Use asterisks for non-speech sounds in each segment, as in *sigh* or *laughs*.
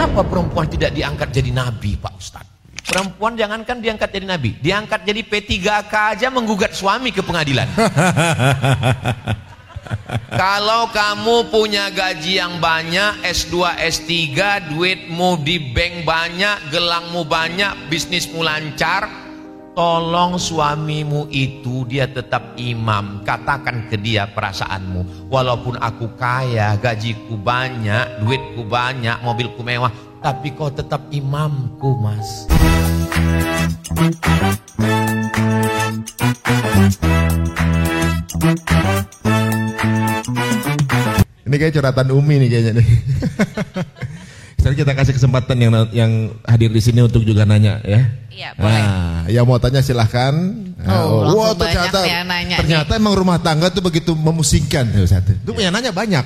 Kenapa perempuan tidak diangkat jadi nabi Pak Ustaz? Perempuan jangankan diangkat jadi nabi, diangkat jadi P3K aja menggugat suami ke pengadilan. *laughs* Kalau kamu punya gaji yang banyak, S2, S3, duitmu di bank banyak, gelangmu banyak, bisnismu lancar, tolong suamimu itu dia tetap imam. Katakan ke dia perasaanmu, walaupun aku kaya, gajiku banyak, duitku banyak, mobilku mewah, tapi kau tetap imamku, Mas. Ini kayak curhatan Umi nih kayaknya nih. *laughs* Sekarang kita kasih kesempatan yang yang hadir di sini untuk juga nanya ya. Iya, boleh. Nah, yang mau tanya silahkan. Oh, wah, banyak ternyata, yang nanya ternyata emang rumah tangga tuh begitu memusingkan. Itu punya nanya banyak.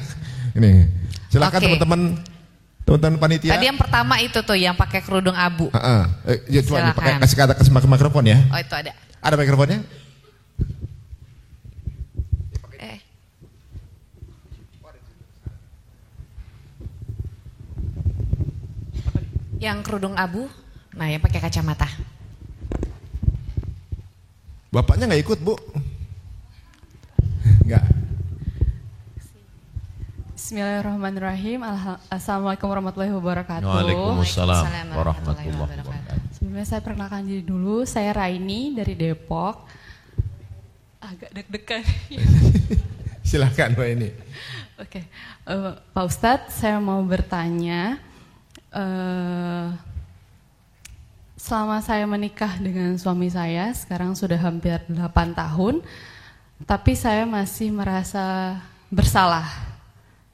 Ini, silakan Oke. teman-teman, teman-teman panitia. Tadi yang pertama itu tuh yang pakai kerudung abu. Heeh. Eh, ya, coba nih, pakai kasih kata kasih mak- mikrofon ya. Oh itu ada. Ada mikrofonnya? Eh. Yang kerudung abu, nah yang pakai kacamata. Bapaknya nggak ikut bu? Nggak. Bismillahirrahmanirrahim. Assalamualaikum warahmatullahi wabarakatuh. Waalaikumsalam Waalaikumsalam warahmatullahi warahmatullahi wabarakatuh. Sebelumnya saya perkenalkan diri dulu. Saya Raini dari Depok. Agak deg-degan. *laughs* Silahkan mbak ini. Oke, Eh, Pak Ustadz, saya mau bertanya. eh, selama saya menikah dengan suami saya, sekarang sudah hampir 8 tahun, tapi saya masih merasa bersalah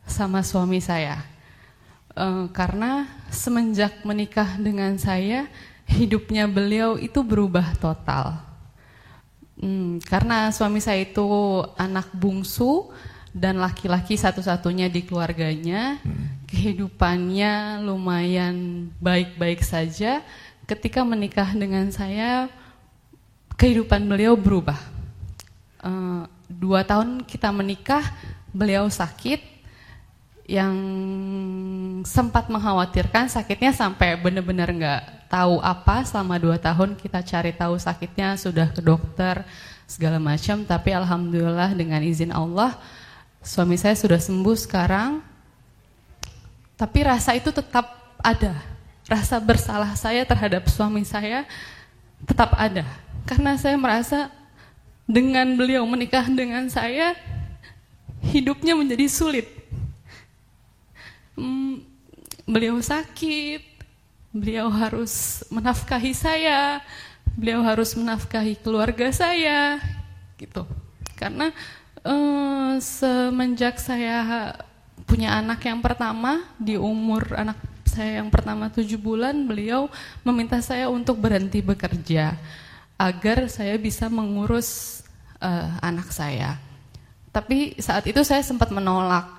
sama suami saya. Eh, karena semenjak menikah dengan saya, hidupnya beliau itu berubah total. Hmm, karena suami saya itu anak bungsu dan laki-laki satu-satunya di keluarganya, kehidupannya lumayan baik-baik saja. Ketika menikah dengan saya, kehidupan beliau berubah. Eh, dua tahun kita menikah, beliau sakit, yang sempat mengkhawatirkan sakitnya sampai benar-benar nggak tahu apa selama dua tahun kita cari tahu sakitnya sudah ke dokter segala macam. Tapi alhamdulillah dengan izin Allah suami saya sudah sembuh sekarang. Tapi rasa itu tetap ada rasa bersalah saya terhadap suami saya tetap ada karena saya merasa dengan beliau menikah dengan saya hidupnya menjadi sulit Hmm, beliau sakit, beliau harus menafkahi saya, beliau harus menafkahi keluarga saya, gitu. Karena eh, semenjak saya punya anak yang pertama di umur anak saya yang pertama tujuh bulan, beliau meminta saya untuk berhenti bekerja agar saya bisa mengurus eh, anak saya. Tapi saat itu saya sempat menolak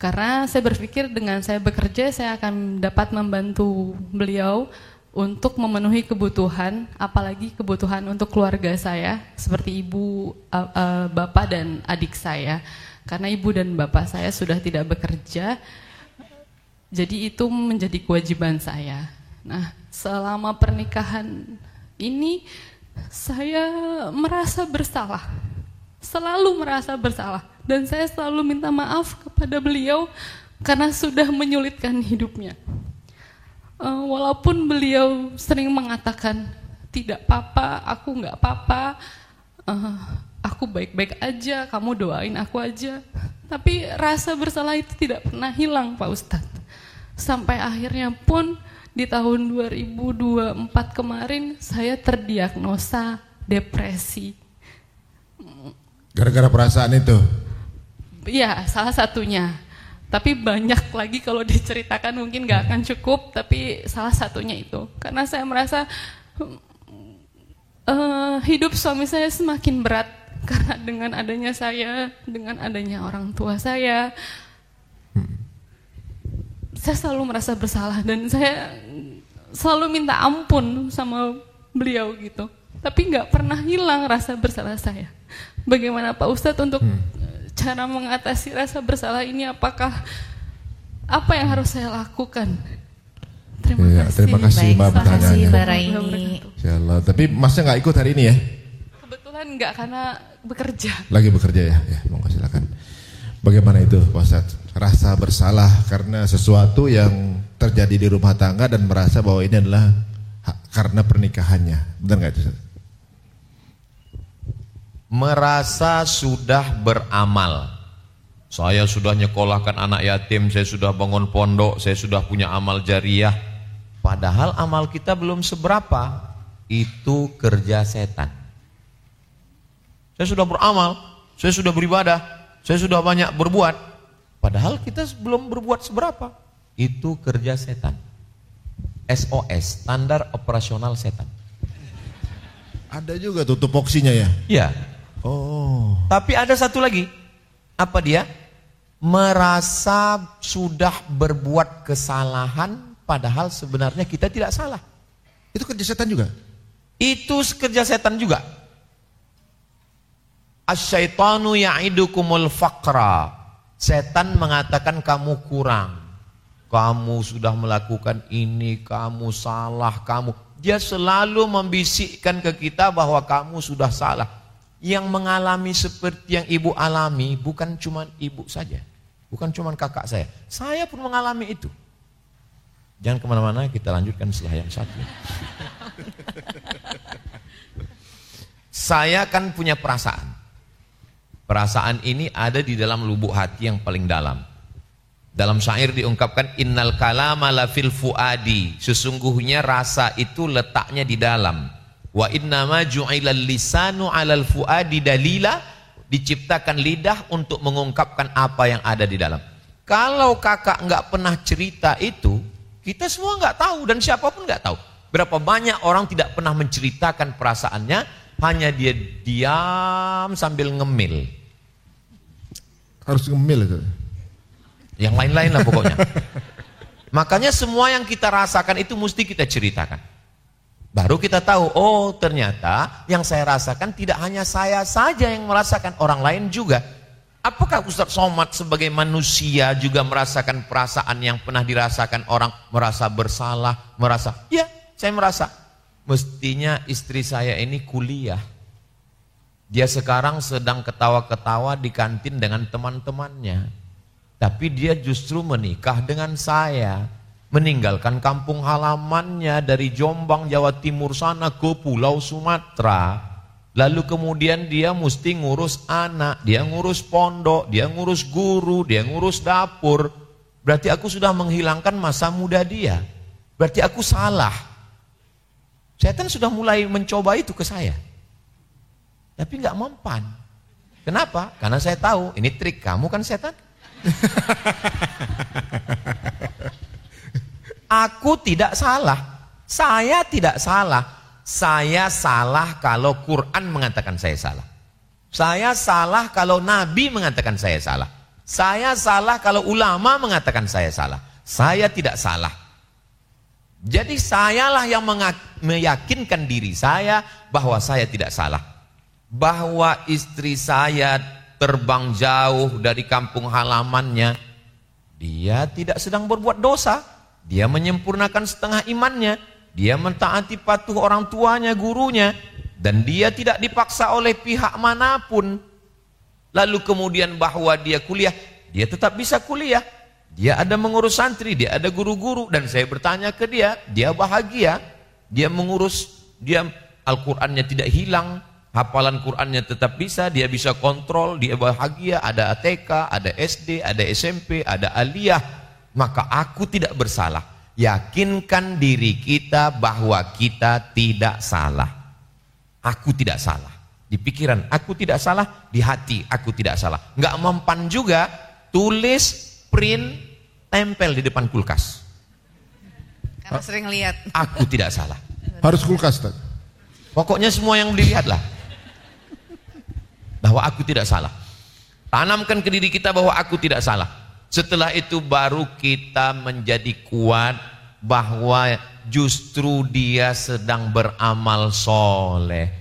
karena saya berpikir dengan saya bekerja saya akan dapat membantu beliau untuk memenuhi kebutuhan, apalagi kebutuhan untuk keluarga saya seperti ibu, uh, uh, bapak dan adik saya. Karena ibu dan bapak saya sudah tidak bekerja, jadi itu menjadi kewajiban saya. Nah, selama pernikahan ini saya merasa bersalah. Selalu merasa bersalah dan saya selalu minta maaf kepada beliau karena sudah menyulitkan hidupnya. Eh, walaupun beliau sering mengatakan tidak apa-apa, aku nggak apa-apa, eh, aku baik-baik aja, kamu doain aku aja. Tapi rasa bersalah itu tidak pernah hilang, Pak Ustadz. Sampai akhirnya pun di tahun 2024 kemarin saya terdiagnosa depresi. Gara-gara perasaan itu. Iya, salah satunya. Tapi banyak lagi kalau *laughs* diceritakan mungkin nggak akan cukup, tapi salah satunya itu. Karena saya merasa eh, hidup suami saya semakin berat karena dengan adanya saya, dengan adanya orang tua saya, saya selalu merasa bersalah dan saya selalu minta ampun sama beliau gitu. Tapi nggak pernah hilang rasa bersalah saya. Bagaimana Pak Ustadz untuk eh, cara mengatasi rasa bersalah ini? Apakah apa yang harus saya lakukan? Terima Iya, kasih. terima kasih Baik, Mbak terima kasih pertanyaannya. Mbak Raini. Insyaallah. Tapi Masnya nggak ikut hari ini ya? Kebetulan enggak karena bekerja. Lagi bekerja ya? Ya, monggo silakan. Bagaimana itu Pak Ustadz? Rasa bersalah karena sesuatu yang terjadi di rumah tangga dan merasa bahwa ini adalah karena pernikahannya. Benar nggak itu? Merasa sudah beramal. Saya sudah nyekolahkan anak yatim, saya sudah bangun pondok, saya sudah punya amal jariah. Padahal amal kita belum seberapa. Itu kerja setan. Saya sudah beramal, saya sudah beribadah, saya sudah banyak berbuat. Padahal kita belum berbuat seberapa. Itu kerja setan. SOS, standar operasional setan. Ada juga tuh tupoksinya ya? Ya, Oh. Tapi ada satu lagi. Apa dia? Merasa sudah berbuat kesalahan padahal sebenarnya kita tidak salah. Itu kerja setan juga? Itu kerja setan juga. Asyaitanu ya'idukumul faqra. Setan mengatakan kamu kurang. Kamu sudah melakukan ini, kamu salah, kamu. Dia selalu membisikkan ke kita bahwa kamu sudah salah. Yang mengalami seperti yang ibu alami bukan cuma ibu saja. Bukan cuma kakak saya. Saya pun mengalami itu. Jangan ke mana-mana, kita lanjutkan setelah yang satu. *laughs* Saya kan punya perasaan. Perasaan ini ada di dalam lubuk hati yang paling dalam. Dalam syair diungkapkan innal kalama la fil fuadi. Sesungguhnya rasa itu letaknya di dalam. Wa innama ju'ilal lisanu 'alal fuadi dalila diciptakan lidah untuk mengungkapkan apa yang ada di dalam. Kalau kakak nggak pernah cerita itu, kita semua nggak tahu dan siapa pun nggak tahu. Berapa banyak orang tidak pernah menceritakan perasaannya, hanya dia diam sambil ngemil. Harus ngemil itu. Yang lain-lain lah pokoknya. *laughs* Makanya semua yang kita rasakan itu mesti kita ceritakan. Baru kita tahu, oh ternyata yang saya rasakan tidak hanya saya saja yang merasakan, orang lain juga. Apakah Ustaz Somad sebagai manusia juga merasakan perasaan yang pernah dirasakan orang merasa bersalah, merasa, ya saya merasa. Mestinya istri saya ini kuliah. Dia sekarang sedang ketawa-ketawa di kantin dengan teman-temannya. Tapi dia justru menikah dengan saya. Meninggalkan kampung halamannya dari Jombang, Jawa Timur sana ke Pulau Sumatera. Lalu kemudian dia mesti ngurus anak, dia ngurus pondok, dia ngurus guru, dia ngurus dapur. Berarti aku sudah menghilangkan masa muda dia. Berarti aku salah. Setan sudah mulai mencoba itu ke saya. Tapi nggak mempan. Kenapa? Karena saya tahu ini trik kamu kan setan. Aku tidak salah. Saya tidak salah. Saya salah kalau Quran mengatakan saya salah. Saya salah kalau Nabi mengatakan saya salah. Saya salah kalau ulama mengatakan saya salah. Saya tidak salah. Jadi sayalah yang meyakinkan diri saya bahwa saya tidak salah. Bahwa istri saya terbang jauh dari kampung halamannya. Dia tidak sedang berbuat dosa. Dia menyempurnakan setengah imannya. Dia mentaati patuh orang tuanya, gurunya. Dan dia tidak dipaksa oleh pihak mana pun. Lalu kemudian bahwa dia kuliah, dia tetap bisa kuliah. Dia ada mengurus santri, dia ada guru-guru. Dan saya bertanya ke dia, dia bahagia. Dia mengurus, dia Al-Qurannya tidak hilang. Hafalan Qurannya tetap bisa, dia bisa kontrol, dia bahagia. Ada ATK, ada SD, ada SMP, ada aliyah. Maka aku tidak bersalah. Yakinkan diri kita bahwa kita tidak salah. Aku tidak salah. Di pikiran aku tidak salah, di hati aku tidak salah. Nggak mempan juga tulis, print, tempel di depan kulkas. Karena sering lihat. Aku tidak salah. Harus kulkas, Ustaz. Pokoknya semua yang dilihatlah. Bahwa aku tidak salah. Tanamkan ke diri kita bahwa aku tidak salah. Setelah itu baru kita menjadi kuat bahwa justru dia sedang beramal soleh.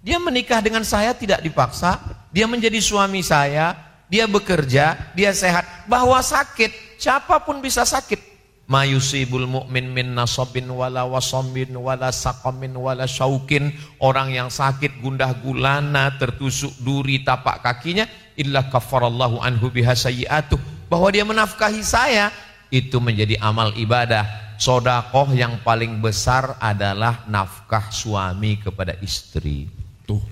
Dia menikah dengan saya tidak dipaksa, dia menjadi suami saya, dia bekerja, dia sehat. Bahwa sakit, siapa pun bisa sakit. Ma yusibul mu'min min nasabin wala wasambin wala saqamin wala syaukin. Orang yang sakit gundah gulana tertusuk duri tapak kakinya illa kafarallahu anhu biha sayyi'atuh. Bahwa dia menafkahi saya itu menjadi amal ibadah. Sodakoh yang paling besar adalah nafkah suami kepada istri. Tuh.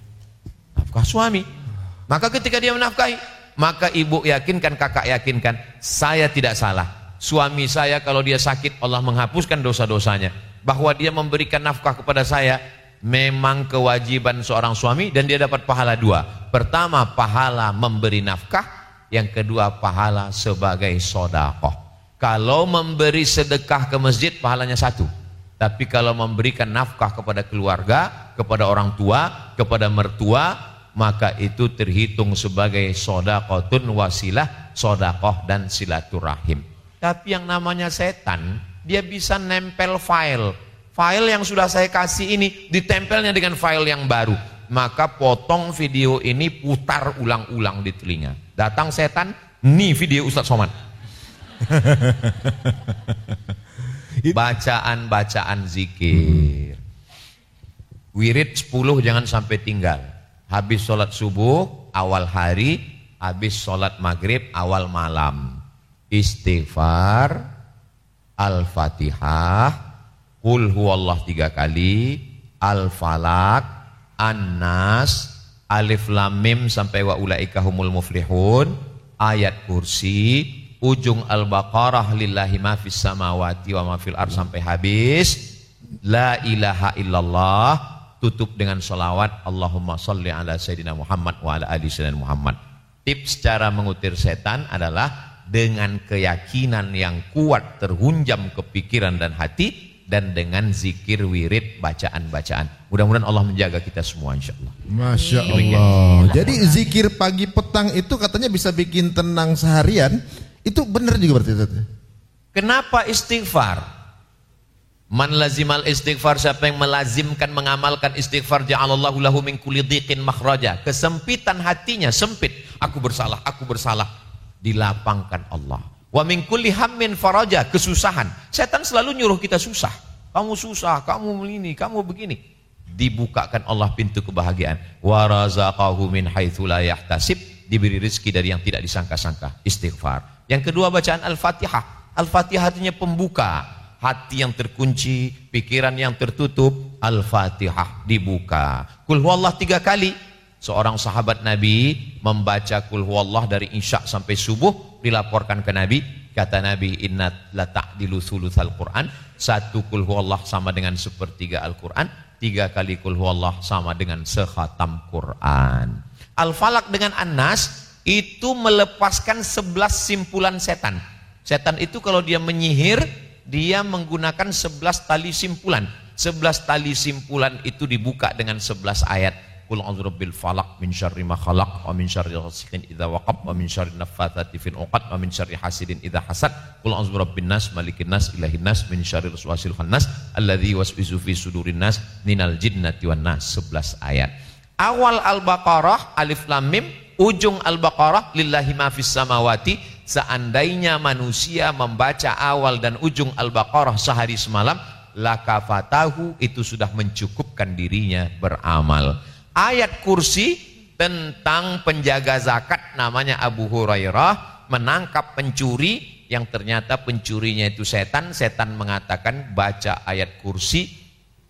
Nafkah suami. Maka ketika dia menafkahi, maka ibu yakinkan, kakak yakinkan, saya tidak salah suami saya kalau dia sakit Allah menghapuskan dosa-dosanya. Bahwa dia memberikan nafkah kepada saya memang kewajiban seorang suami dan dia dapat pahala dua. Pertama pahala memberi nafkah. Yang kedua pahala sebagai sodakoh. Kalau memberi sedekah ke masjid pahalanya satu. Tapi kalau memberikan nafkah kepada keluarga kepada orang tua kepada mertua maka itu terhitung sebagai sodakotun wasilah sodakoh dan silaturahim tapi yang namanya setan, dia bisa nempel file. File yang sudah saya kasih ini ditempelnya dengan file yang baru. Maka potong video ini putar ulang-ulang di telinga. Datang setan, nih video Ustadz Somad. *laughs* Bacaan-bacaan zikir. Wirid 10 jangan sampai tinggal. Habis sholat subuh, awal hari, habis sholat maghrib, awal malam istighfar, al-fatihah, kul huwallah tiga kali, al-falak, an-nas, alif lam mim sampai wa ulaika humul muflihun, ayat kursi, ujung al-baqarah lillahi ma fis samawati wa ma fil ar sampai habis, la ilaha illallah, tutup dengan salawat Allahumma salli ala sayyidina Muhammad wa ala ali sayyidina Muhammad. Tips cara mengutir setan adalah dengan keyakinan yang kuat terhunjam ke pikiran dan hati dan dengan zikir wirid bacaan-bacaan. Mudah-mudahan Allah menjaga kita semua insya Allah. Masya Allah. Jadi zikir pagi petang itu katanya bisa bikin tenang seharian. Itu benar juga berarti itu. Kenapa istighfar? Man lazimal istighfar siapa yang melazimkan mengamalkan istighfar ja'alallahu lahu min kulli dhiqin makhraja. Kesempitan hatinya sempit. Aku bersalah, aku bersalah dilapangkan Allah. Wa min kulli hammin faraja, kesusahan. Setan selalu nyuruh kita susah. Kamu susah, kamu ini, kamu begini. Dibukakan Allah pintu kebahagiaan. Wa razaqahu min haitsu la yahtasib, diberi rezeki dari yang tidak disangka-sangka. Istighfar. Yang kedua bacaan Al-Fatihah. Al-Fatihah artinya pembuka. Hati yang terkunci, pikiran yang tertutup, Al-Fatihah dibuka. Kul huwallah tiga kali, Seorang sahabat Nabi membaca kul huwallah dari isya sampai subuh dilaporkan ke Nabi. Kata Nabi inna la ta'dilu thulutsal Quran. Satu kul huwallah sama dengan sepertiga Al-Quran. Tiga kali kul huwallah sama dengan sekhatam Quran. Al-Falak dengan An-Nas itu melepaskan sebelas simpulan setan. Setan itu kalau dia menyihir dia menggunakan sebelas tali simpulan. Sebelas tali simpulan itu dibuka dengan sebelas ayat Qul a'udzu birabbil falaq min syarri ma khalaq wa min syarri ghasiqin idza waqab wa min syarri naffatsati fil 'uqad wa min syarri hasidin idza hasad. Qul a'udzu birabbin nas malikin nas ilahin nas min syarri waswasil khannas alladzi waswisu fi sudurin nas minal jinnati wan nas 11 ayat. Awal Al-Baqarah alif lam mim, ujung Al-Baqarah lillahi ma fis samawati seandainya manusia membaca awal dan ujung Al-Baqarah sehari semalam lakafatahu itu sudah mencukupkan dirinya beramal ayat kursi tentang penjaga zakat namanya Abu Hurairah menangkap pencuri yang ternyata pencurinya itu setan. Setan mengatakan baca ayat kursi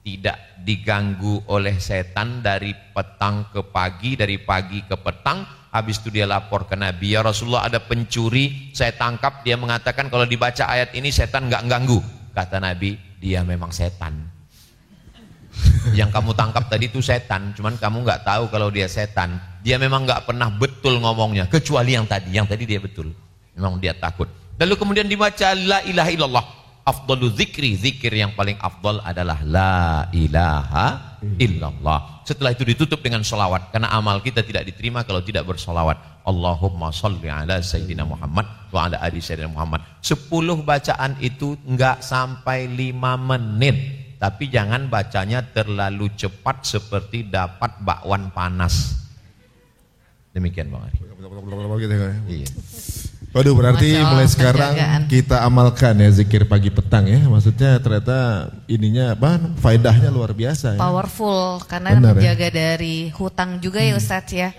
tidak diganggu oleh setan dari petang ke pagi dari pagi ke petang. Habis itu dia lapor ke Nabi ya Rasulullah ada pencuri saya tangkap. Dia mengatakan kalau dibaca ayat ini setan nggak ganggu. Kata Nabi dia memang setan yang kamu tangkap tadi itu setan, cuman kamu nggak tahu kalau dia setan. Dia memang nggak pernah betul ngomongnya, kecuali yang tadi. Yang tadi dia betul. Memang dia takut. Lalu kemudian dibaca la ilaha illallah. Afdalu zikri, zikir yang paling afdal adalah la ilaha illallah. Setelah itu ditutup dengan solawat. Karena amal kita tidak diterima kalau tidak bersolawat. Allahumma salli ala Sayyidina Muhammad wa ala ali Sayyidina Muhammad. Sepuluh bacaan itu enggak sampai lima menit tapi jangan bacanya terlalu cepat seperti dapat bakwan panas. Demikian Bang Ari. Iya. Waduh berarti Masya Allah, mulai sekarang penjagaan. kita amalkan ya zikir pagi petang ya. Maksudnya ternyata ininya apa? Faedahnya luar biasa ya. Powerful karena Benar ya. menjaga dari hutang juga ya Ustadz ya.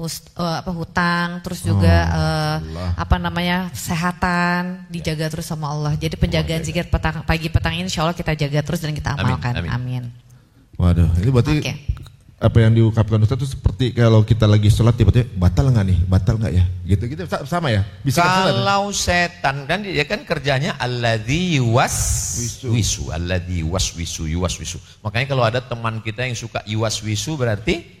Eh, apa hutang terus juga eh, apa namanya kesehatan dijaga terus sama Allah. Jadi penjagaan zikir petang, pagi petang ini insya Allah kita jaga terus dan kita Amin, amalkan. amin. Amin. Waduh, ini berarti Oke. apa yang diungkapkan Ustaz itu seperti kalau kita lagi sholat tiba-tiba batal nggak nih? Batal nggak ya? Gitu-gitu sa- sama ya? Bisa kan sholat? Kalau setan kan dia kan kerjanya alladzi yuwas wisu, alladzi yuwas wisu, yuwas wisu. Makanya kalau ada teman kita yang suka yuwas wisu berarti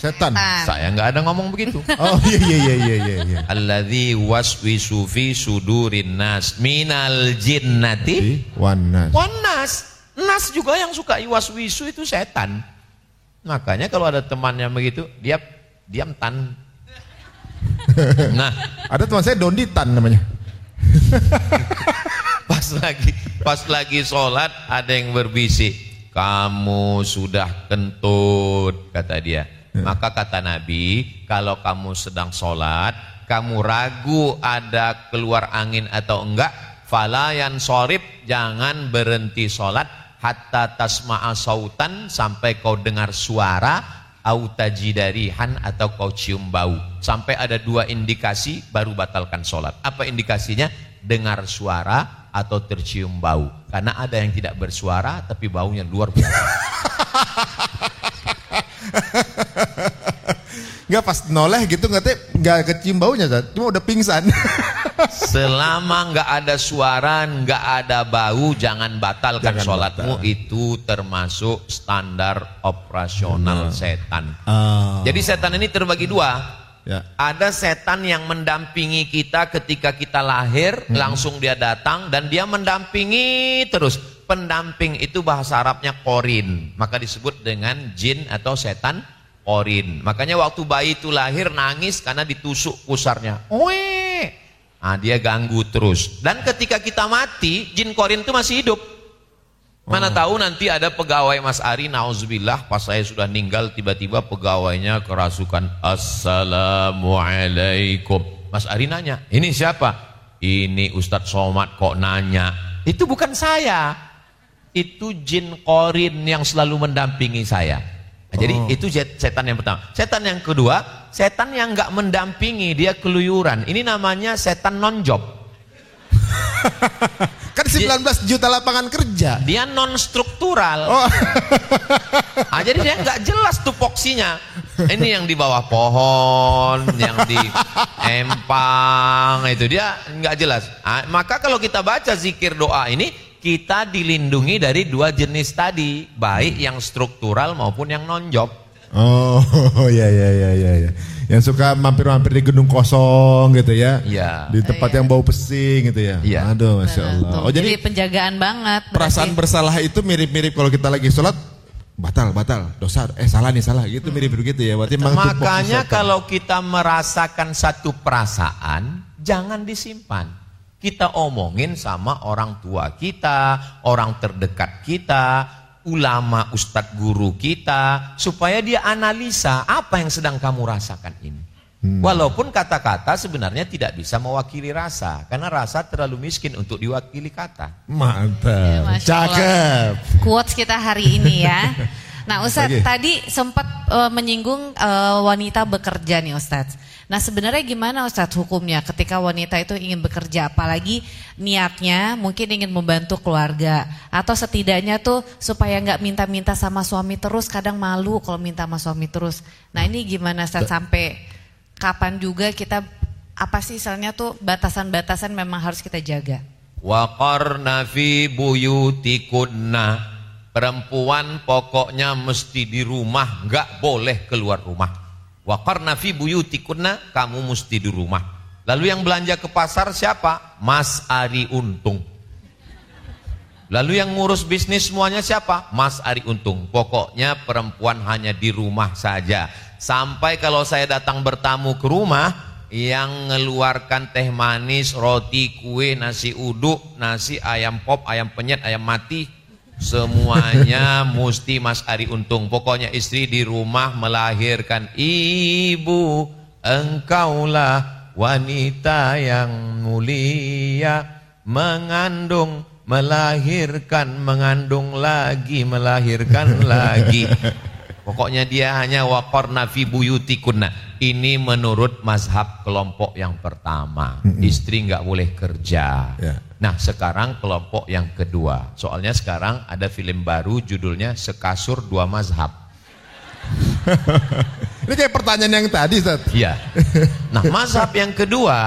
Setan. Setan. saya nggak ada ngomong begitu. *laughs* Oh iya iya iya iya iya. iya. Alladzi waswisu fi sudurin nas minal jinnati Wanas. wan nas. Nas juga yang suka iwaswisu itu setan. Makanya kalau ada temannya begitu, dia diam tan. *laughs* Nah, Ada teman saya Dondi Tan namanya. *laughs* pas lagi pas lagi sholat ada yang berbisik, kamu sudah kentut kata dia. Maka kata Nabi, kalau kamu sedang sholat, kamu ragu ada keluar angin atau enggak, falayan sorib, jangan berhenti sholat, hatta tasma'a sautan, sampai kau dengar suara, autajidarihan atau kau cium bau. Sampai ada dua indikasi, baru batalkan sholat. Apa indikasinya? Dengar suara atau tercium bau. Karena ada yang tidak bersuara, tapi baunya luar biasa. *laughs* Enggak pas noleh gitu nggak teh nggak kecium baunya Ustaz. Cuma udah pingsan. *laughs* Selama nggak ada suara, nggak ada bau, jangan batalkan Jangan sholatmu. Itu termasuk standar operasional setan. Ah. Jadi setan ini terbagi dua. Ya. Ada setan yang mendampingi kita ketika kita lahir, langsung dia datang dan dia mendampingi terus. Pendamping itu bahasa Arabnya korin, maka disebut dengan jin atau setan korin. Makanya waktu bayi itu lahir nangis karena ditusuk pusarnya. Oe. Nah, dia ganggu terus. Dan ketika kita mati, jin korin itu masih hidup. Mana tahu nanti ada pegawai Mas Ari nauzubillah pas saya sudah meninggal tiba-tiba pegawainya kerasukan Assalamualaikum. Mas Ari nanya, "Ini siapa?" "Ini Ustadz Somad kok nanya." Itu bukan saya. Itu jin korin yang selalu mendampingi saya. Nah, Jadi itu jet- setan yang pertama. Setan yang kedua, setan yang nggak mendampingi, dia keluyuran. Ini namanya setan non job. *laughs* Kan 19 juta lapangan kerja. Dia non struktural. Oh. *laughs* Ah, jadi dia nggak jelas tupoksinya. Ini yang di bawah pohon, yang di empang itu dia nggak jelas. Ah, maka kalau kita baca zikir doa ini kita dilindungi dari dua jenis tadi, baik yang struktural maupun yang non job. Oh *laughs* ya ya ya ya ya. Yang suka mampir-mampir di gedung kosong gitu ya. Iya. Di tempat yang bau pesing gitu ya. Iya. Aduh, masya Allah. Oh jadi, jadi, penjagaan banget. perasaan berarti. bersalah itu mirip-mirip kalau kita lagi sholat batal batal dosa eh salah nih salah gitu mirip begitu ya. Berarti Makanya kalau kita merasakan satu perasaan, jangan disimpan. Kita omongin sama orang tua kita, orang terdekat kita, ulama ustadz guru kita, supaya dia analisa apa yang sedang kamu rasakan ini. Walaupun kata-kata sebenarnya tidak bisa mewakili rasa, karena rasa terlalu miskin untuk diwakili kata. mantap. Allah. Cakep. Quotes kita hari ini ya. *laughs* Nah Ustadz Oke. tadi sempat eh, menyinggung eh, wanita bekerja nih Ustadz. Nah sebenarnya gimana Ustadz hukumnya ketika wanita itu ingin bekerja apalagi niatnya mungkin ingin membantu keluarga atau setidaknya tuh supaya nggak minta-minta sama suami terus kadang malu kalau minta sama suami terus. Nah ini gimana Ustadz sampai kapan juga kita apa sih misalnya tuh batasan-batasan memang harus kita jaga. Wa qarna fi buyutikunna. Perempuan pokoknya mesti di rumah, nggak boleh keluar rumah. Wa qarna fi buyutikunna, kamu mesti di rumah. Lalu yang belanja ke pasar siapa? Mas Ari Untung. Lalu yang ngurus bisnis semuanya siapa? Mas Ari Untung. Pokoknya perempuan hanya di rumah saja. Sampai kalau saya datang bertamu ke rumah, yang mengeluarkan teh manis, roti, kue, nasi uduk, nasi ayam pop, ayam penyet, ayam mati, semuanya mesti Mas Ari Untung. Pokoknya istri di rumah melahirkan ibu, engkaulah wanita yang mulia. Mengandung melahirkan mengandung lagi melahirkan *laughs* lagi. Pokoknya dia hanya waqarna fi buyutikunna. Ini menurut mazhab kelompok yang pertama. Istri nggak boleh kerja. Ya. Nah sekarang kelompok yang kedua soalnya sekarang ada film baru judulnya sekasur dua mazhab *laughs* Ini kayak pertanyaan yang tadi, Ustaz. Iya. Nah, mazhab yang kedua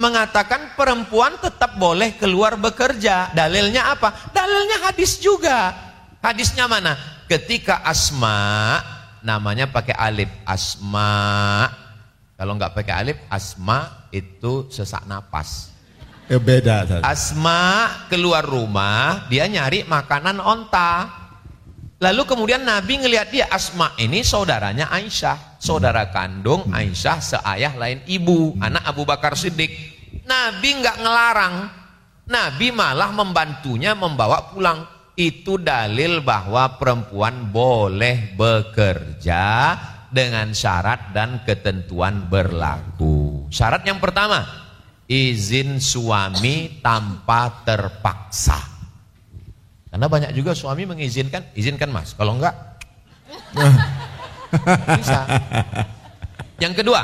mengatakan perempuan tetap boleh keluar bekerja. Dalilnya apa? Dalilnya hadis juga. Hadisnya mana? Ketika Asma namanya pakai alif. Asma. Kalau nggak pakai alif, Asma itu sesak napas. Ya beda. Asma keluar rumah, dia nyari makanan onta. Lalu kemudian Nabi ngelihat dia Asma ini saudaranya Aisyah, saudara kandung Aisyah seayah lain ibu, anak Abu Bakar Siddiq. Nabi nggak ngelarang, Nabi malah membantunya membawa pulang. Itu dalil bahwa perempuan boleh bekerja dengan syarat dan ketentuan berlaku. Syarat yang pertama, izin suami tanpa terpaksa. Karena banyak juga suami mengizinkan, izinkan mas. Kalau enggak, *laughs* bisa. Yang kedua,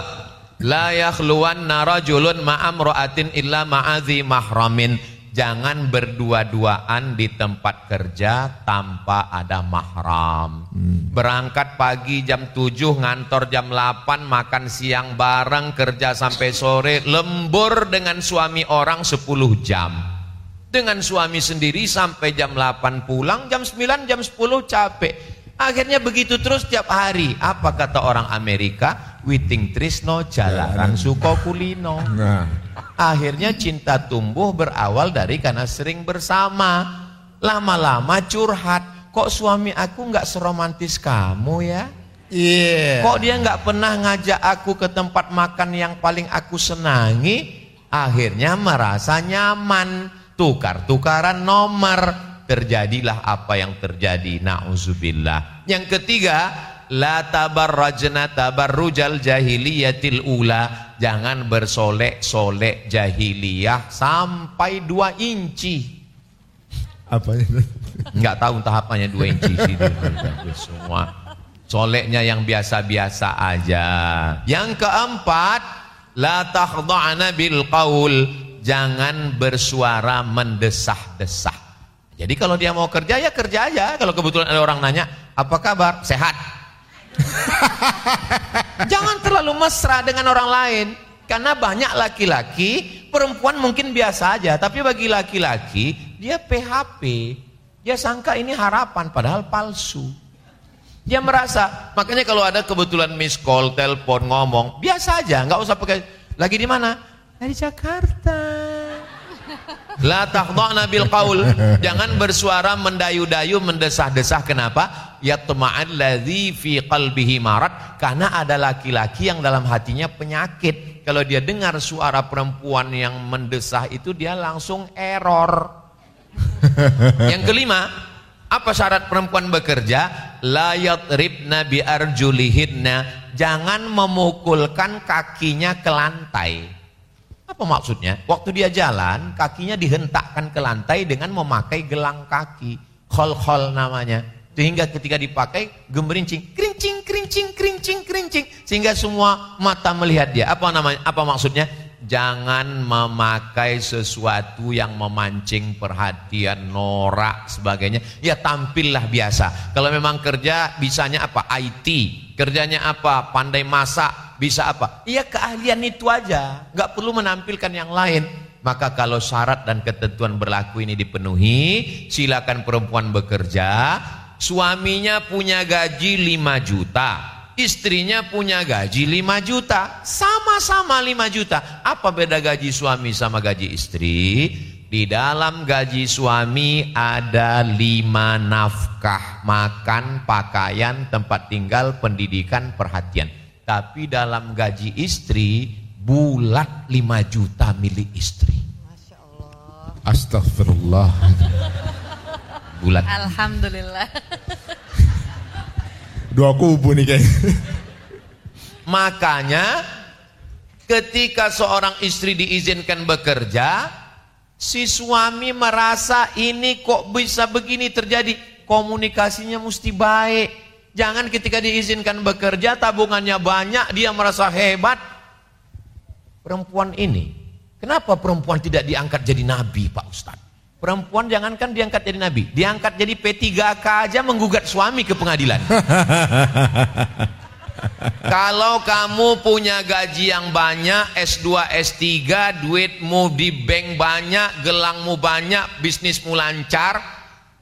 la yakhluwanna rajulun ma'amra'atin illa ma'adhi mahramin. Jangan berdua-duaan di tempat kerja tanpa ada mahram. Berangkat pagi jam 7, ngantor jam 8, makan siang bareng, kerja sampai sore, lembur dengan suami orang 10 jam dengan suami sendiri sampai jam 8 pulang, jam 9, jam 10 capek. Akhirnya begitu terus tiap hari. Apa kata orang Amerika? Witing Trisno jalaran suko kulino. Nah, Akhirnya cinta tumbuh berawal dari karena sering bersama. Lama-lama curhat. Kok suami aku nggak seromantis kamu ya? iya. Kok dia nggak pernah ngajak aku ke tempat makan yang paling aku senangi? Akhirnya merasa nyaman, tukar-tukaran nomor. Terjadilah apa yang terjadi. Nauzubillah. Yang ketiga, la tabarrajna tabarrujal jahiliyatil ula. Jangan bersolek-solek jahiliyah sampai dua inci. Apa itu? Nggak tahu tahapannya dua inci sih semua. Soleknya yang biasa-biasa aja. Yang keempat, la takhda'na bil qaul. Jangan bersuara mendesah-desah. Jadi kalau dia mau kerja ya kerja aja. Kalau kebetulan ada orang nanya, apa kabar? Sehat. *laughs* Jangan terlalu mesra dengan orang lain. Karena banyak laki-laki, perempuan mungkin biasa aja. Tapi bagi laki-laki, dia PHP. Dia sangka ini harapan, padahal palsu. Dia merasa, makanya kalau ada kebetulan miss call, telepon, ngomong, biasa aja, nggak usah pakai. Lagi di mana? Dari Jakarta. La takhda'na bil qaul. Jangan bersuara mendayu-dayu, mendesah-desah. Kenapa? Yatma'al ladzi fi qalbihi marad. Karena ada laki-laki yang dalam hatinya penyakit. Kalau dia dengar suara perempuan yang mendesah itu dia langsung error. *laughs* yang kelima, apa syarat perempuan bekerja? La yatribna bi arjulihinna. Jangan memukulkan kakinya ke lantai. Apa maksudnya? Waktu dia jalan, kakinya dihentakkan ke lantai dengan memakai gelang kaki. Khol-khol namanya. Sehingga ketika dipakai, gemerincing. Kerincing, kerincing, kerincing, kerincing. Sehingga semua mata melihat dia. Apa namanya? Apa maksudnya? Jangan memakai sesuatu yang memancing perhatian, norak, sebagainya. Ya tampillah biasa. Kalau memang kerja, bisanya apa? IT. Kerjanya apa? Pandai masak, bisa apa? Iya keahlian itu aja, nggak perlu menampilkan yang lain. Maka kalau syarat dan ketentuan berlaku ini dipenuhi, silakan perempuan bekerja. Suaminya punya gaji 5 juta, istrinya punya gaji 5 juta, sama-sama 5 juta. Apa beda gaji suami sama gaji istri? Di dalam gaji suami ada lima nafkah, makan, pakaian, tempat tinggal, pendidikan, perhatian. Tapi dalam gaji istri, bulat 5 juta milik istri. Astagfirullah. Bulat. Alhamdulillah. Dua kubu nih kayaknya. Makanya Ketika seorang istri diizinkan bekerja, si suami merasa ini kok bisa begini terjadi. Komunikasinya mesti baik. Jangan ketika diizinkan bekerja, tabungannya banyak, dia merasa hebat. Perempuan ini, kenapa perempuan tidak diangkat jadi nabi Pak Ustadz? Perempuan jangankan diangkat jadi nabi, diangkat jadi P3K aja menggugat suami ke pengadilan. *laughs* Kalau kamu punya gaji yang banyak, S2, S3, duitmu di bank banyak, gelangmu banyak, bisnismu lancar,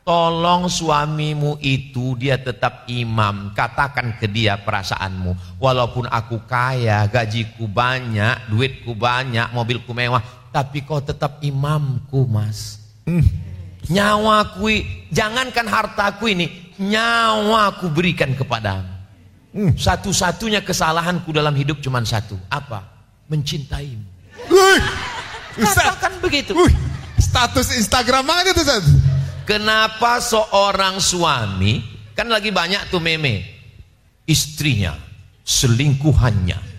tolong suamimu itu dia tetap imam. Katakan ke dia perasaanmu, walaupun aku kaya, gajiku banyak, duitku banyak, mobilku mewah, tapi kau tetap imamku, Mas. Hmm. Nyawaku, jangankan hartaku ini, nyawaku berikan kepadamu. Hmm. Satu-satunya kesalahanku dalam hidup cuma satu. Apa? Mencintaimu. Uy, Katakan begitu. Uy, status Instagram aja tuh Ustaz. Kenapa seorang suami, kan lagi banyak tuh meme, istrinya, selingkuhannya.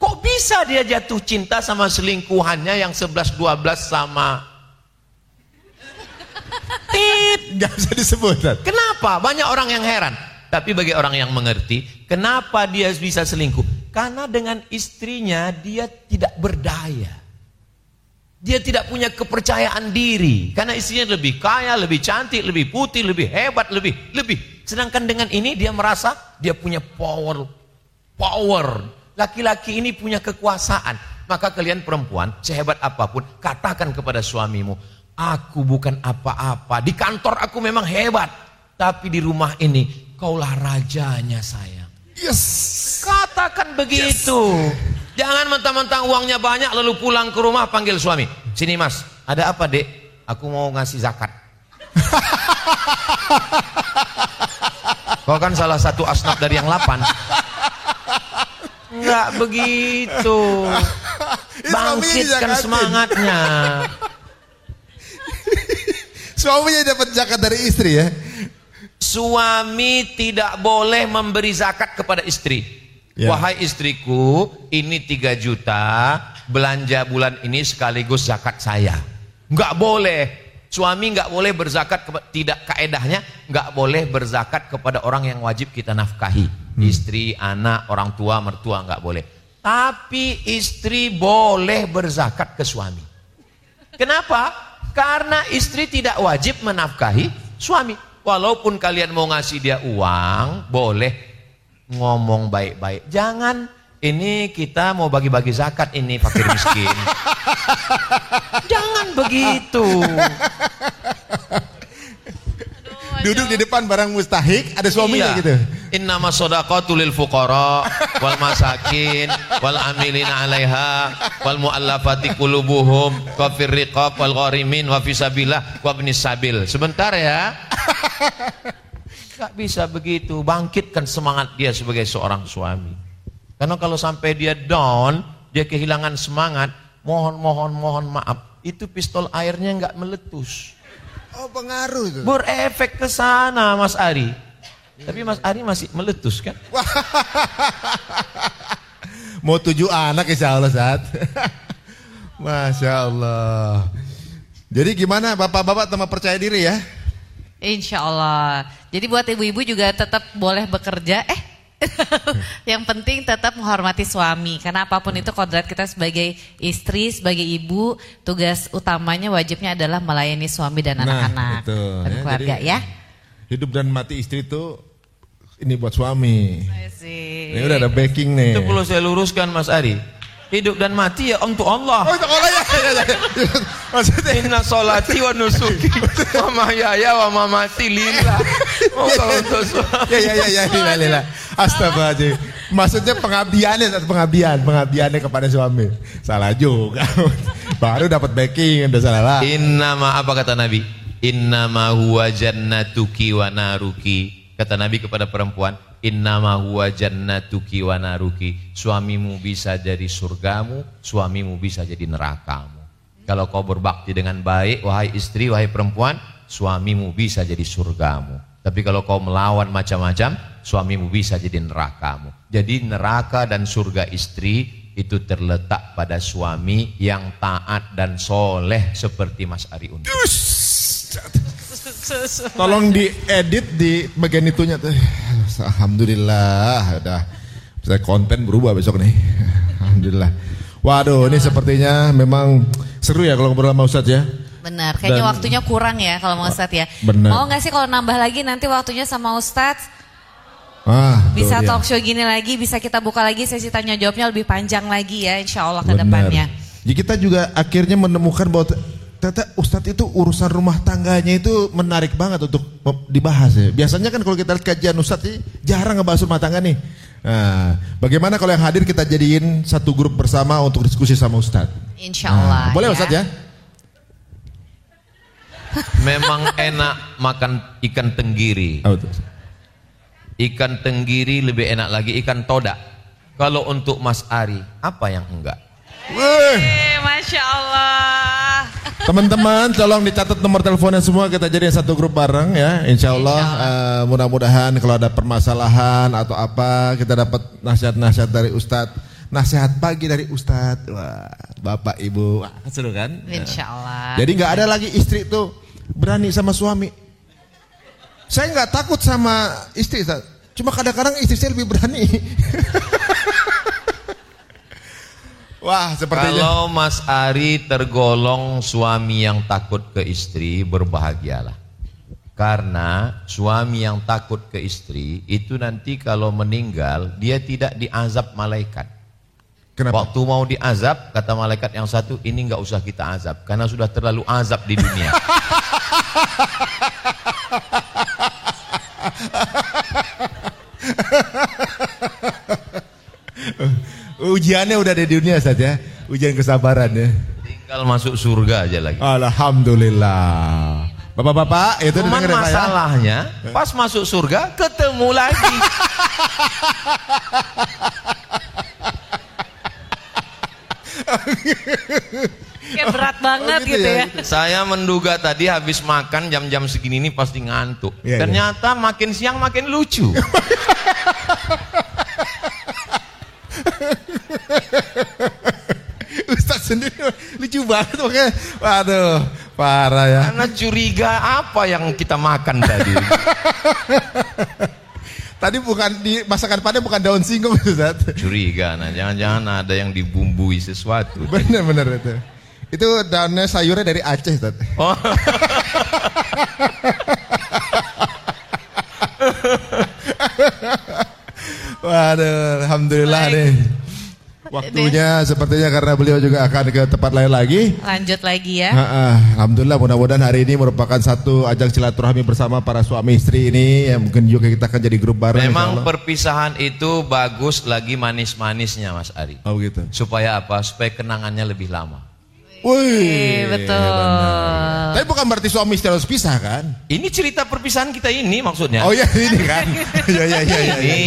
Kok bisa dia jatuh cinta sama selingkuhannya yang 11-12 sama Tit. *laughs* Gak bisa disebut. Kenapa? Banyak orang yang heran. Tapi bagi orang yang mengerti, kenapa dia bisa selingkuh? Karena dengan istrinya dia tidak berdaya. Dia tidak punya kepercayaan diri. Karena istrinya lebih kaya, lebih cantik, lebih putih, lebih hebat, lebih, lebih. Sedangkan dengan ini dia merasa dia punya power. Power. Laki-laki ini punya kekuasaan. Maka kalian perempuan, sehebat apa pun, katakan kepada suamimu, aku bukan apa-apa. Di kantor aku memang hebat. Tapi di rumah ini Kaulah rajanya sayang. Yes. Katakan begitu. Yes. Jangan mentang-mentang uangnya banyak lalu pulang ke rumah panggil suami. Sini mas, ada apa dek? Aku mau ngasih zakat. *laughs* Kau kan salah satu asnaf dari yang lapan. Enggak begitu. *laughs* Bangkitkan semangatnya. *laughs* Suaminya dapat zakat dari istri ya. Suami tidak boleh memberi zakat kepada istri. Ya. Wahai istriku, ini 3 juta, belanja bulan ini sekaligus zakat saya. Enggak boleh. Suami enggak boleh berzakat tidak kaedahnya enggak boleh berzakat kepada orang yang wajib kita nafkahi. Hmm. Istri, anak, orang tua, mertua enggak boleh. Tapi istri boleh berzakat ke suami. Kenapa? Karena istri tidak wajib menafkahi suami. Walaupun kalian mau ngasih dia uang, boleh ngomong baik-baik. Jangan ini kita mau bagi-bagi zakat ini fakir miskin. *laughs* Jangan begitu. Duduk di depan barang mustahik, ada suaminya iya. gitu. Innama sodaqatu lil fuqara wal masakin wal amilina 'alaiha wal muallafati qulubuhum wa fir riqab wal gharimin wa fisabilillah wa ibnis sabil. Sebentar ya. Gak bisa begitu. Bangkitkan semangat dia sebagai seorang suami. Karena kalau sampai dia down, dia kehilangan semangat, mohon mohon mohon maaf, itu pistol airnya nggak meletus. Oh pengaruh itu. Berefek ke sana Mas Ari. Tapi Mas Ari masih meletus kan? *laughs* Mau tujuh anak insya Allah saat. *laughs* Masya Allah. Jadi gimana bapak-bapak teman percaya diri ya? Insya Allah. Jadi buat ibu-ibu juga tetap boleh bekerja. Eh, *laughs* yang penting tetap menghormati suami. Karena apa pun itu kodrat kita sebagai istri, sebagai ibu, tugas utamanya wajibnya adalah melayani suami dan nah, anak-anak nah, dan ya, keluarga ya. Hidup dan mati istri itu ini buat suami. Ini udah ada backing nih. Itu perlu saya luruskan Mas Ari. Hidup dan mati ya untuk Allah. Oh, untuk Allah ya. ya, *laughs* ya. Maksudnya inna solati wa nusuki wa mahyaya wa mamati lillah. *laughs* Ya ya ya ya lillah lillah. Astagfirullahaladzim. Maksudnya pengabdiannya pengabdian, pengabdiannya kepada suami. Salah juga. *laughs* Baru dapat backing udah salah lah. Inna ma apa kata Nabi? Inna ma huwa jannatuki wa naruki Kata Nabi kepada perempuan, Innama huwa jannatuki wa naruki. Suamimu bisa jadi surgamu, suamimu bisa jadi nerakamu. Kalau kau berbakti dengan baik, wahai istri, wahai perempuan, suamimu bisa jadi surgamu. Tapi kalau kau melawan macam-macam, suamimu bisa jadi nerakamu. Jadi neraka dan surga istri itu terletak pada suami yang taat dan soleh seperti Mas Ari Undi. Tolong diedit di bagian itunya tuh. Alhamdulillah, udah saya konten berubah besok nih. Alhamdulillah. Waduh, ini sepertinya memang seru ya kalau ngobrol sama Ustadz ya. Benar, kayaknya Dan- waktunya kurang ya kalau mau Ustadz ya. Benar. Mau nggak sih kalau nambah lagi nanti waktunya sama Ustadz? Ah, Bisa dia. talk show gini lagi, bisa kita buka lagi sesi tanya jawabnya lebih panjang lagi ya insya Allah ke depannya. Ya kita juga akhirnya menemukan bahwa ternyata Ustadz itu urusan rumah tangganya itu menarik banget untuk dibahas ya. Biasanya kan kalau kita lihat kajian Ustadz sih jarang ngebahas rumah tangga nih. Nah, bagaimana kalau yang hadir kita jadiin satu grup bersama untuk diskusi sama Ustadz? Insya Allah. Nah, boleh ya. Ustadz ya? Memang enak makan ikan tenggiri. Ikan tenggiri lebih enak lagi ikan todak. Kalau untuk Mas Ari, apa yang enggak? Wih, Eh, Masya Allah. Teman-teman tolong dicatat nomor teleponnya semua kita jadiin satu grup bareng ya. Insya Allah, eh, mudah-mudahan kalau ada permasalahan atau apa kita dapat nasihat-nasihat dari Ustadz. Nasihat pagi dari Ustadz. Wah, Bapak Ibu, Wah, seru kan? Insya Allah. Jadi nggak ada lagi istri tuh berani sama suami. Saya nggak takut sama istri, Ustaz. cuma kadang-kadang istri saya lebih berani. *laughs* Wah, sepertinya. Kalau Mas Ari tergolong suami yang takut ke istri, berbahagialah. Karena suami yang takut ke istri itu nanti kalau meninggal dia tidak diazab malaikat. Kenapa? Waktu mau diazab kata malaikat yang satu ini nggak usah kita azab karena sudah terlalu azab di dunia. *laughs* Ujiannya udah di dunia Ustaz ya. Ujian kesabaran ya. Tinggal masuk surga aja lagi. Alhamdulillah. Bapak-bapak, itu Cuman dengar ya, Pak, ya? masalahnya pas masuk surga ketemu lagi. *laughs* Kayak berat banget gitu gitu, ya, ya. Saya menduga tadi habis makan jam-jam segini ini pasti ngantuk. Iya. Ternyata makin siang makin lucu. *laughs* Ustaz sendiri lucu banget makanya. Waduh, parah ya. Karena curiga apa yang kita makan tadi. *laughs* Tadi bukan di masakan Padang bukan daun singkong Ustaz. Curiga, nah jangan-jangan ada yang dibumbui sesuatu. Bener-bener itu. Itu daunnya sayurnya dari Aceh Ustaz. Oh, *laughs* Waduh, alhamdulillah Baik. nih. Waktunya sepertinya karena beliau juga akan ke tempat lain lagi. Lanjut lagi ya. Ha, ha. Alhamdulillah mudah-mudahan hari ini merupakan satu ajang silaturahmi bersama para suami istri ini yang mungkin juga kita akan jadi grup bareng. memang perpisahan itu bagus lagi manis-manisnya Mas Ari. Oh gitu. Supaya apa? Supaya kenangannya lebih lama. Wih, Eh, betul. benar. Tapi bukan berarti suami istri harus pisah kan? Ini cerita perpisahan kita ini maksudnya. Oh iya ini kan. *laughs* Iya iya iya iya. Ini,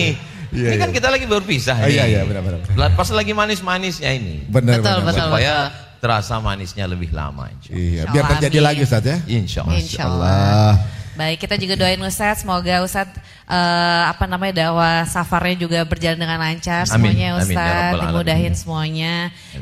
Iya, ini kan iya. kita lagi berpisah Oh, nih. iya, iya, benar, benar, Pas lagi manis-manisnya ini. Benar Betul, benar. betul. supaya terasa manisnya lebih lama insya Allah. Iya, biar terjadi amin. lagi Ustaz ya. Insya Allah. Insya Allah. Baik, kita juga doain Ustadz, semoga Ustadz eh, apa namanya dakwah safarnya juga berjalan dengan lancar Amin, semuanya amin, ya Ustadz, Rabbal Alamin. dimudahin semuanya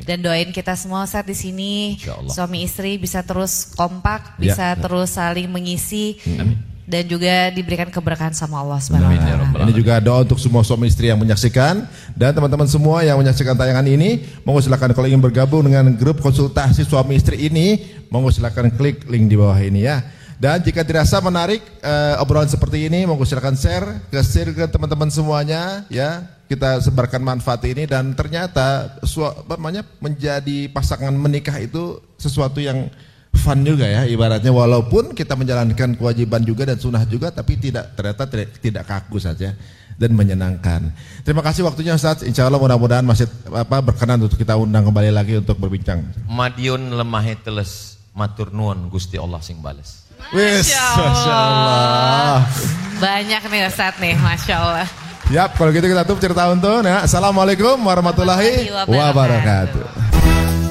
dan doain kita semua Ustadz di sini Insya Allah. suami istri bisa terus kompak, Ya. bisa terus saling mengisi Amin. Dan juga diberikan keberkahan sama Allah Subhanahu Amin, wa ya taala. Ini juga doa untuk semua suami istri yang menyaksikan dan teman-teman semua yang menyaksikan tayangan ini, monggo silakan kalau ingin bergabung dengan grup konsultasi suami istri ini, monggo silakan klik link di bawah ini ya. Dan jika dirasa menarik eh, obrolan seperti ini, monggo silakan share ke share ke teman-teman semuanya ya. Kita sebarkan manfaat ini dan ternyata namanya menjadi pasangan menikah itu sesuatu yang fun juga ya ibaratnya walaupun kita menjalankan kewajiban juga dan sunnah juga tapi tidak ternyata tidak, tidak kaku saja dan menyenangkan. Terima kasih waktunya Ustaz. Insya Allah mudah-mudahan masih apa berkenan untuk kita undang kembali lagi untuk berbincang. Madiun lemahe teles matur nuwun Gusti Allah sing bales. Wis, Masya Allah. Banyak nih Ustadz nih, Masya Allah. Yap, kalau gitu kita tutup cerita untuk ya. Assalamualaikum warahmatullahi Warahmatullahi wabarakatuh.